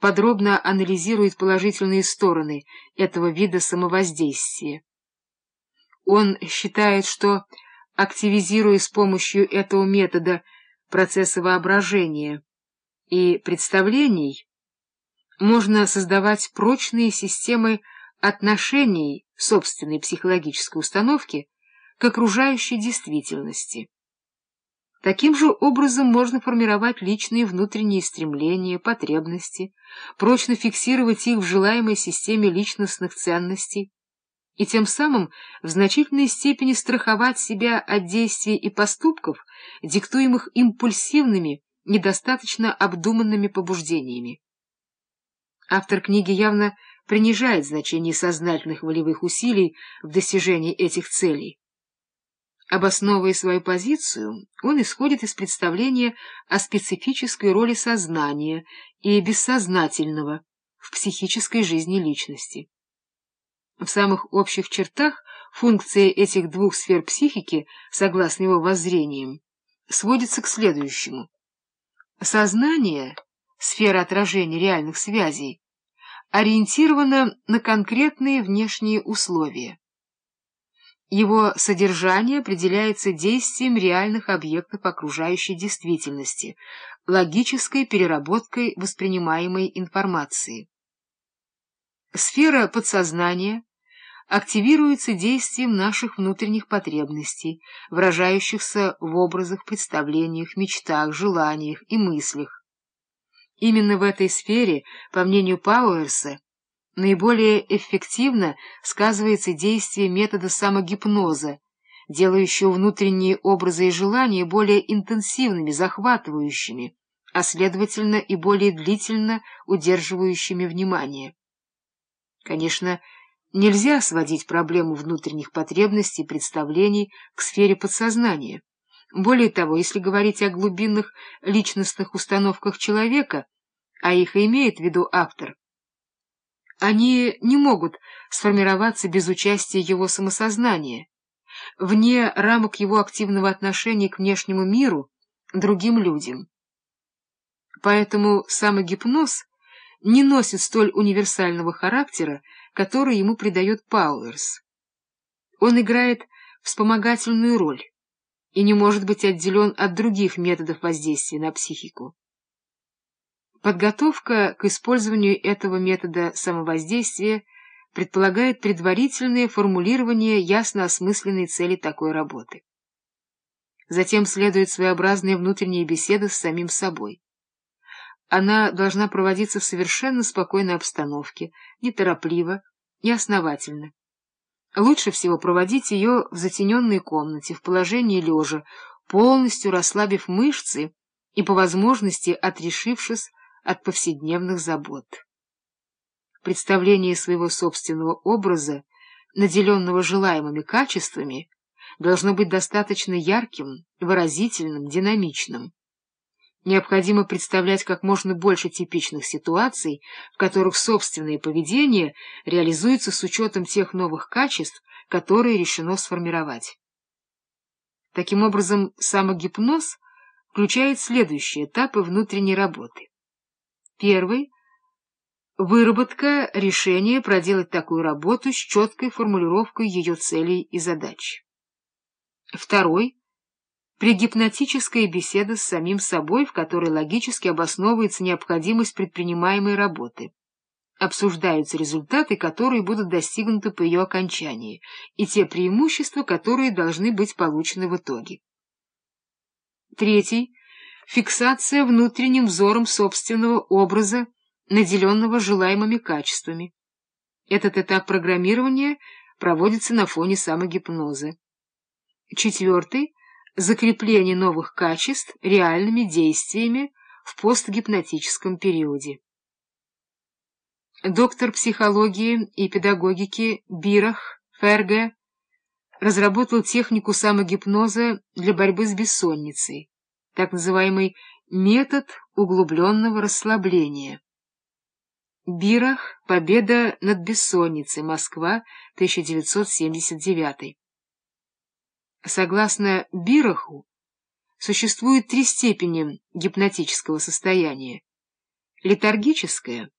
подробно анализирует положительные стороны этого вида самовоздействия. Он считает, что, активизируя с помощью этого метода процессы воображения и представлений, можно создавать прочные системы отношений собственной психологической установки к окружающей действительности. Таким же образом можно формировать личные внутренние стремления, потребности, прочно фиксировать их в желаемой системе личностных ценностей и тем самым в значительной степени страховать себя от действий и поступков, диктуемых импульсивными, недостаточно обдуманными побуждениями. Автор книги явно принижает значение сознательных волевых усилий в достижении этих целей. Обосновывая свою позицию, он исходит из представления о специфической роли сознания и бессознательного в психической жизни личности. В самых общих чертах функции этих двух сфер психики, согласно его воззрениям, сводится к следующему. Сознание, сфера отражения реальных связей, ориентировано на конкретные внешние условия. Его содержание определяется действием реальных объектов окружающей действительности, логической переработкой воспринимаемой информации. Сфера подсознания активируется действием наших внутренних потребностей, выражающихся в образах, представлениях, мечтах, желаниях и мыслях. Именно в этой сфере, по мнению Пауэрса, наиболее эффективно сказывается действие метода самогипноза, делающего внутренние образы и желания более интенсивными, захватывающими, а следовательно и более длительно удерживающими внимание. Конечно, нельзя сводить проблему внутренних потребностей и представлений к сфере подсознания. Более того, если говорить о глубинных личностных установках человека, а их имеет в виду автор, они не могут сформироваться без участия его самосознания, вне рамок его активного отношения к внешнему миру, другим людям. Поэтому самогипноз не носит столь универсального характера, который ему придает Пауэрс. Он играет вспомогательную роль и не может быть отделен от других методов воздействия на психику. Подготовка к использованию этого метода самовоздействия предполагает предварительное формулирование ясно осмысленной цели такой работы. Затем следует своеобразная внутренняя беседа с самим собой. Она должна проводиться в совершенно спокойной обстановке, неторопливо основательно. Лучше всего проводить ее в затененной комнате, в положении лежа, полностью расслабив мышцы и, по возможности, отрешившись от повседневных забот. Представление своего собственного образа, наделенного желаемыми качествами, должно быть достаточно ярким, выразительным, динамичным. Необходимо представлять как можно больше типичных ситуаций, в которых собственное поведение реализуется с учетом тех новых качеств, которые решено сформировать. Таким образом, самогипноз включает следующие этапы внутренней работы. Первый — выработка решения проделать такую работу с четкой формулировкой ее целей и задач. Второй — пригипнотическая беседа с самим собой, в которой логически обосновывается необходимость предпринимаемой работы. Обсуждаются результаты, которые будут достигнуты по ее окончании, и те преимущества, которые должны быть получены в итоге. Третий — фиксация внутренним взором собственного образа, наделенного желаемыми качествами. Этот этап программирования проводится на фоне самогипноза. Четвертый — закрепление новых качеств реальными действиями в постгипнотическом периоде. Доктор психологии и педагогики Бирах Ферге разработал технику самогипноза для борьбы с бессонницей так называемый метод углубленного расслабления. Бирах. Победа над бессонницей. Москва. 1979. Согласно Бираху, существует три степени гипнотического состояния. летаргическое.